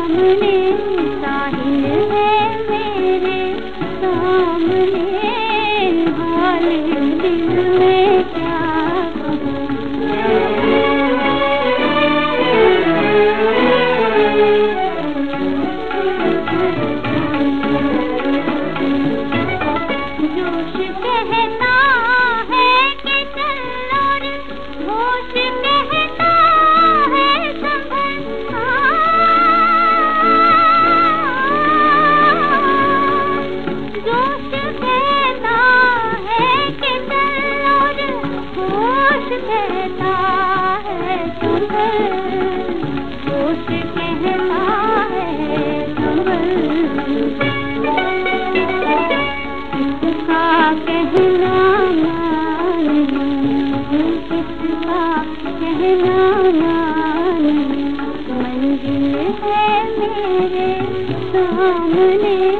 मंजिल है मेरे सामने